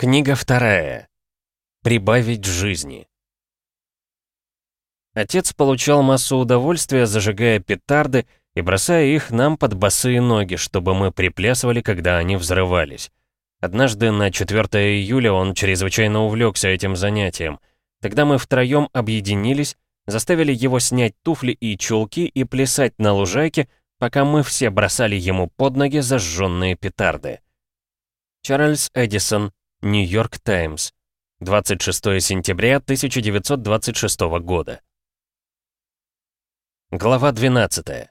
Книга вторая. Прибавить жизни. Отец получал массу удовольствия, зажигая петарды и бросая их нам под босые ноги, чтобы мы приплясывали, когда они взрывались. Однажды на 4 июля он чрезвычайно увлекся этим занятием. Тогда мы втроем объединились, заставили его снять туфли и чулки и плясать на лужайке, пока мы все бросали ему под ноги зажженные петарды. Чарльз Эдисон, Нью-Йорк Таймс. 26 сентября 1926 года. Глава 12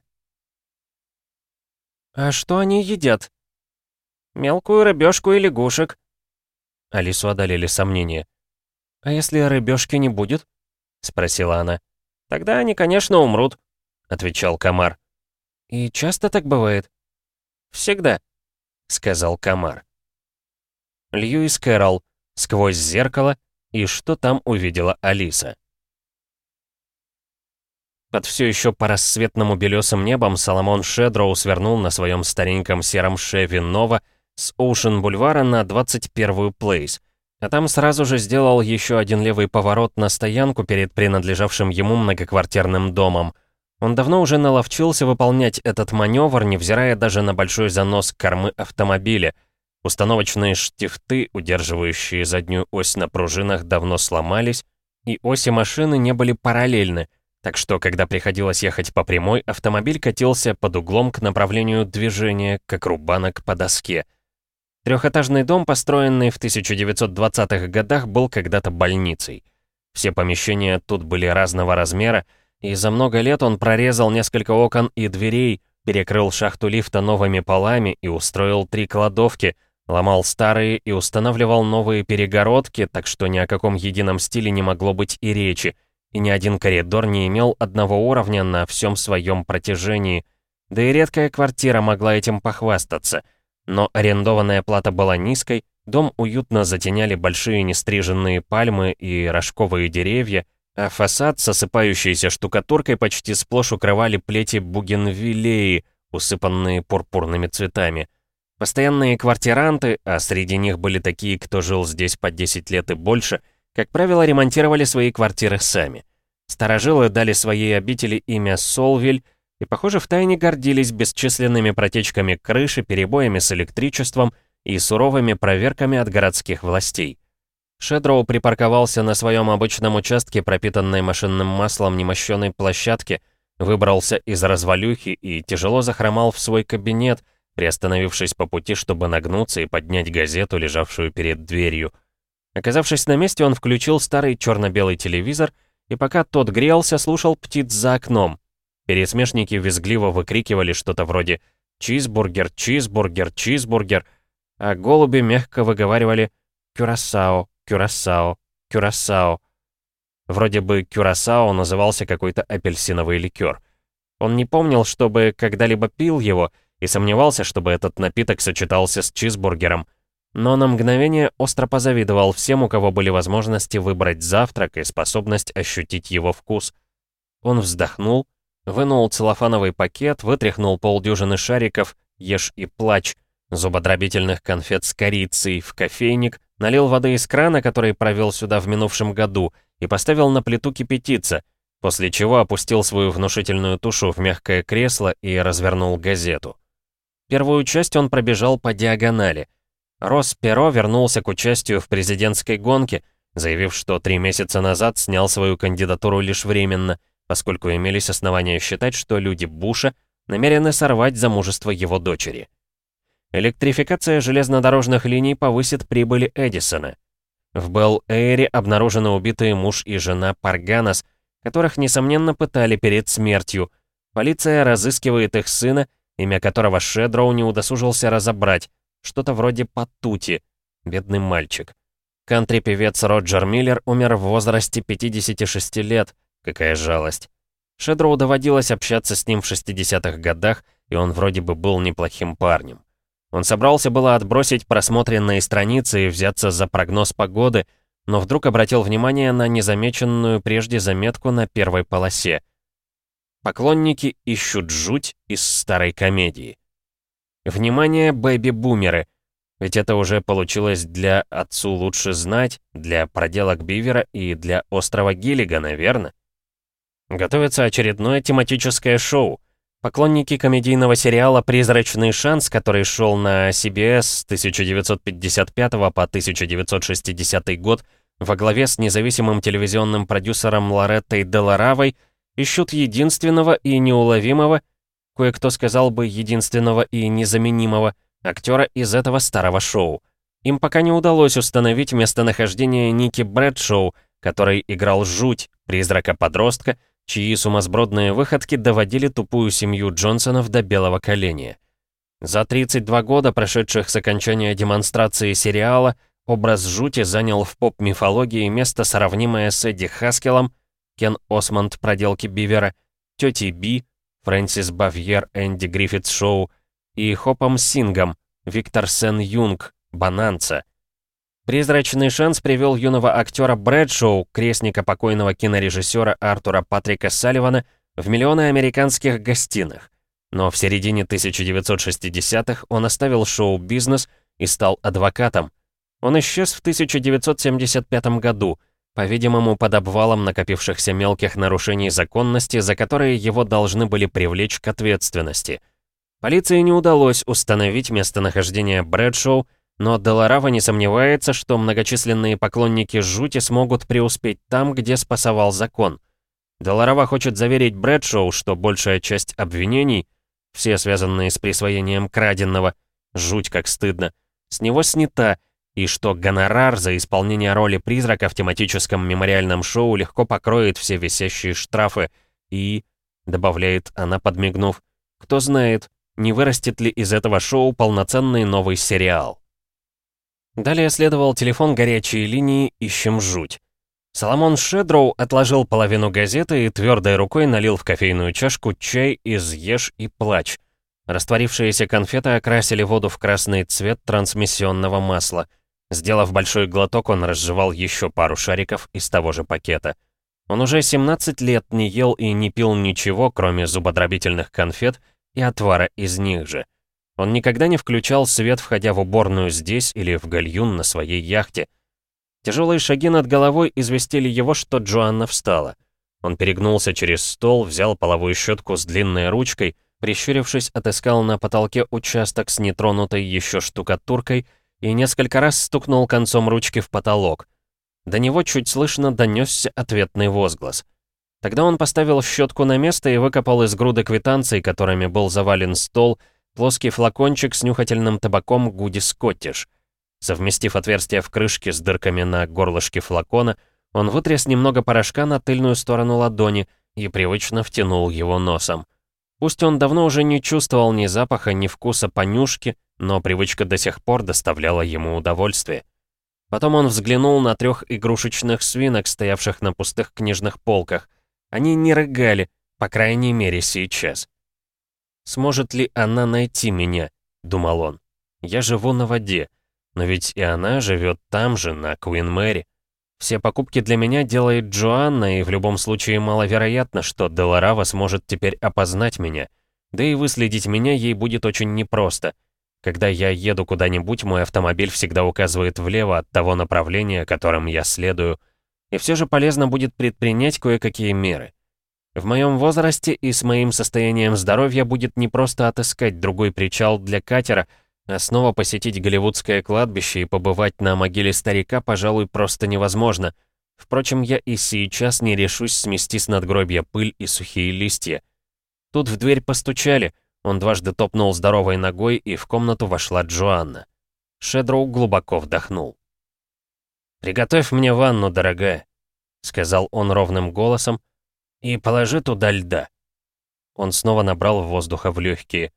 «А что они едят?» «Мелкую рыбешку и лягушек». Алису одолели сомнения. «А если рыбешки не будет?» — спросила она. «Тогда они, конечно, умрут», — отвечал комар. «И часто так бывает?» «Всегда», — сказал комар. Льюис Кэрролл. Сквозь зеркало. И что там увидела Алиса? Под все еще по рассветному белесым небом Соломон Шедроу свернул на своем стареньком сером Шеви Нова с Оушен-бульвара на 21-ю Плейс, а там сразу же сделал еще один левый поворот на стоянку перед принадлежавшим ему многоквартирным домом. Он давно уже наловчился выполнять этот маневр, невзирая даже на большой занос кормы автомобиля — Установочные штифты, удерживающие заднюю ось на пружинах, давно сломались, и оси машины не были параллельны, так что, когда приходилось ехать по прямой, автомобиль катился под углом к направлению движения, как рубанок по доске. Трехэтажный дом, построенный в 1920-х годах, был когда-то больницей. Все помещения тут были разного размера, и за много лет он прорезал несколько окон и дверей, перекрыл шахту лифта новыми полами и устроил три кладовки — Ломал старые и устанавливал новые перегородки, так что ни о каком едином стиле не могло быть и речи, и ни один коридор не имел одного уровня на всем своем протяжении. Да и редкая квартира могла этим похвастаться. Но арендованная плата была низкой, дом уютно затеняли большие нестриженные пальмы и рожковые деревья, а фасад с осыпающейся штукатуркой почти сплошь укрывали плети бугенвиллеи, усыпанные пурпурными цветами. Постоянные квартиранты, а среди них были такие, кто жил здесь по 10 лет и больше, как правило, ремонтировали свои квартиры сами. Старожилы дали своей обители имя Солвиль и, похоже, втайне гордились бесчисленными протечками крыши, перебоями с электричеством и суровыми проверками от городских властей. Шедроу припарковался на своем обычном участке, пропитанной машинным маслом немощенной площадке, выбрался из развалюхи и тяжело захромал в свой кабинет — приостановившись по пути, чтобы нагнуться и поднять газету, лежавшую перед дверью. Оказавшись на месте, он включил старый черно-белый телевизор и пока тот грелся, слушал птиц за окном. Пересмешники визгливо выкрикивали что-то вроде «Чизбургер, чизбургер, чизбургер», а голуби мягко выговаривали «Кюрасао, кюрасао, кюрасао». Вроде бы кюрасао назывался какой-то апельсиновый ликер. Он не помнил, чтобы когда-либо пил его — и сомневался, чтобы этот напиток сочетался с чизбургером. Но на мгновение остро позавидовал всем, у кого были возможности выбрать завтрак и способность ощутить его вкус. Он вздохнул, вынул целлофановый пакет, вытряхнул полдюжины шариков «Ешь и плачь», зубодробительных конфет с корицей, в кофейник, налил воды из крана, который провел сюда в минувшем году, и поставил на плиту кипятиться, после чего опустил свою внушительную тушу в мягкое кресло и развернул газету. Первую часть он пробежал по диагонали. Рос Перо вернулся к участию в президентской гонке, заявив, что три месяца назад снял свою кандидатуру лишь временно, поскольку имелись основания считать, что люди Буша намерены сорвать замужество его дочери. Электрификация железнодорожных линий повысит прибыли Эдисона. В Белл-Эйре обнаружены убитые муж и жена Парганас, которых, несомненно, пытали перед смертью. Полиция разыскивает их сына имя которого Шедроу не удосужился разобрать, что-то вроде Патути, бедный мальчик. Кантри-певец Роджер Миллер умер в возрасте 56 лет, какая жалость. Шедроу доводилось общаться с ним в 60-х годах, и он вроде бы был неплохим парнем. Он собрался было отбросить просмотренные страницы и взяться за прогноз погоды, но вдруг обратил внимание на незамеченную прежде заметку на первой полосе — Поклонники ищут жуть из старой комедии. Внимание, бэби-бумеры! Ведь это уже получилось для «Отцу лучше знать», для проделок Бивера и для острова Гиллигана, верно? Готовится очередное тематическое шоу. Поклонники комедийного сериала «Призрачный шанс», который шел на CBS с 1955 по 1960 год, во главе с независимым телевизионным продюсером Лореттой Деларавой, ищут единственного и неуловимого, кое-кто сказал бы единственного и незаменимого, актера из этого старого шоу. Им пока не удалось установить местонахождение Ники Брэдшоу, который играл жуть, призрака-подростка, чьи сумасбродные выходки доводили тупую семью Джонсонов до белого коленя. За 32 года, прошедших с окончания демонстрации сериала, образ жути занял в поп-мифологии место, сравнимое с Эдди Хаскелом, Кен Осмонд проделки Бивера, Тёти Би, Фрэнсис Бавьер Энди Гриффитс Шоу и Хопом Сингом, Виктор Сен Юнг, Бананца. Призрачный шанс привел юного актера Брэдшоу, крестника покойного кинорежиссера Артура Патрика Салливана, в миллионы американских гостиных. Но в середине 1960-х он оставил шоу-бизнес и стал адвокатом. Он исчез в 1975 году, по-видимому, под обвалом накопившихся мелких нарушений законности, за которые его должны были привлечь к ответственности. Полиции не удалось установить местонахождение Брэдшоу, но Деларава не сомневается, что многочисленные поклонники жути смогут преуспеть там, где спасовал закон. Деларава хочет заверить Брэдшоу, что большая часть обвинений, все связанные с присвоением краденного, жуть как стыдно, с него снята, и что гонорар за исполнение роли призрака в тематическом мемориальном шоу легко покроет все висящие штрафы и, добавляет она, подмигнув, кто знает, не вырастет ли из этого шоу полноценный новый сериал. Далее следовал телефон горячей линии «Ищем жуть». Соломон Шедроу отложил половину газеты и твердой рукой налил в кофейную чашку чай из «Ешь и плачь». Растворившиеся конфеты окрасили воду в красный цвет трансмиссионного масла. Сделав большой глоток, он разжевал еще пару шариков из того же пакета. Он уже 17 лет не ел и не пил ничего, кроме зубодробительных конфет и отвара из них же. Он никогда не включал свет, входя в уборную здесь или в гальюн на своей яхте. Тяжелые шаги над головой известили его, что Джоанна встала. Он перегнулся через стол, взял половую щетку с длинной ручкой, прищурившись, отыскал на потолке участок с нетронутой еще штукатуркой и несколько раз стукнул концом ручки в потолок. До него чуть слышно донесся ответный возглас. Тогда он поставил щетку на место и выкопал из груды квитанций, которыми был завален стол, плоский флакончик с нюхательным табаком Гуди Скоттиш. Совместив отверстие в крышке с дырками на горлышке флакона, он вытряс немного порошка на тыльную сторону ладони и привычно втянул его носом. Пусть он давно уже не чувствовал ни запаха, ни вкуса понюшки, но привычка до сих пор доставляла ему удовольствие. Потом он взглянул на трех игрушечных свинок, стоявших на пустых книжных полках. Они не рыгали, по крайней мере сейчас. «Сможет ли она найти меня?» — думал он. «Я живу на воде, но ведь и она живет там же, на Куин Мэри. Все покупки для меня делает Джоанна, и в любом случае маловероятно, что Деларава сможет теперь опознать меня. Да и выследить меня ей будет очень непросто. Когда я еду куда-нибудь, мой автомобиль всегда указывает влево от того направления, которым я следую. И все же полезно будет предпринять кое-какие меры. В моем возрасте и с моим состоянием здоровья будет не просто отыскать другой причал для катера, а снова посетить голливудское кладбище и побывать на могиле старика, пожалуй, просто невозможно. Впрочем, я и сейчас не решусь смести с надгробья пыль и сухие листья. Тут в дверь постучали, он дважды топнул здоровой ногой, и в комнату вошла Джоанна. Шедроу глубоко вдохнул. «Приготовь мне ванну, дорогая», — сказал он ровным голосом, и положи туда льда». Он снова набрал воздуха в легкие.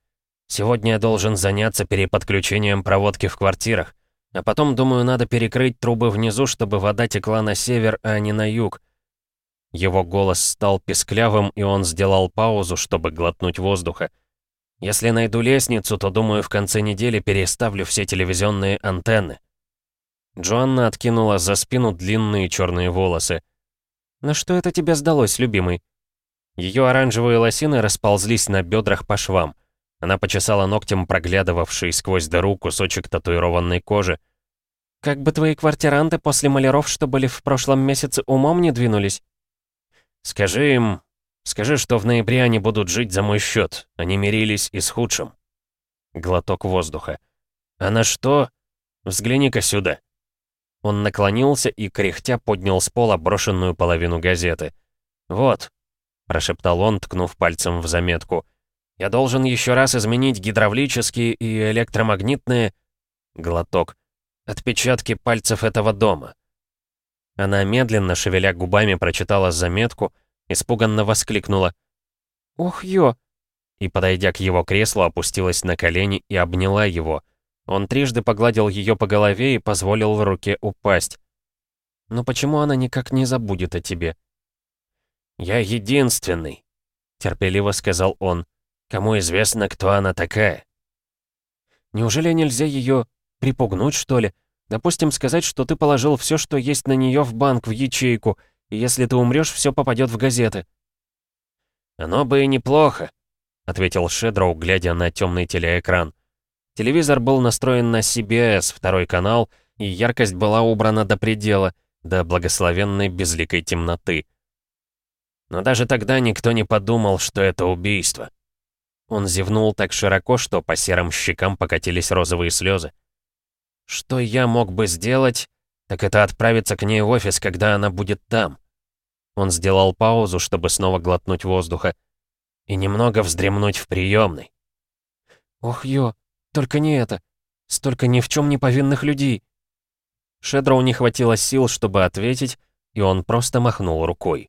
«Сегодня я должен заняться переподключением проводки в квартирах. А потом, думаю, надо перекрыть трубы внизу, чтобы вода текла на север, а не на юг». Его голос стал песклявым, и он сделал паузу, чтобы глотнуть воздуха. «Если найду лестницу, то, думаю, в конце недели переставлю все телевизионные антенны». Джоанна откинула за спину длинные черные волосы. «На что это тебе сдалось, любимый?» Ее оранжевые лосины расползлись на бедрах по швам. Она почесала ногтем проглядывавший сквозь дыру кусочек татуированной кожи. «Как бы твои квартиранты после маляров, что были в прошлом месяце, умом не двинулись?» «Скажи им... Скажи, что в ноябре они будут жить за мой счет. Они мирились и с худшим». Глоток воздуха. «А на что? Взгляни-ка сюда». Он наклонился и, кряхтя, поднял с пола брошенную половину газеты. «Вот», — прошептал он, ткнув пальцем в заметку. «Я должен еще раз изменить гидравлические и электромагнитные...» Глоток. «Отпечатки пальцев этого дома». Она медленно, шевеля губами, прочитала заметку, испуганно воскликнула. «Ох, ё!» И, подойдя к его креслу, опустилась на колени и обняла его. Он трижды погладил ее по голове и позволил в руке упасть. «Но почему она никак не забудет о тебе?» «Я единственный», — терпеливо сказал он. «Кому известно, кто она такая?» «Неужели нельзя ее припугнуть, что ли? Допустим, сказать, что ты положил все, что есть на нее в банк, в ячейку, если ты умрешь, все попадет в газеты». «Оно бы и неплохо», — ответил Шедроу, глядя на темный телеэкран. Телевизор был настроен на CBS, второй канал, и яркость была убрана до предела, до благословенной безликой темноты. Но даже тогда никто не подумал, что это убийство. Он зевнул так широко, что по серым щекам покатились розовые слезы. Что я мог бы сделать, так это отправиться к ней в офис, когда она будет там. Он сделал паузу, чтобы снова глотнуть воздуха. И немного вздремнуть в приемной. «Ох, ё, только не это. Столько ни в чем не повинных людей». Шедроу не хватило сил, чтобы ответить, и он просто махнул рукой.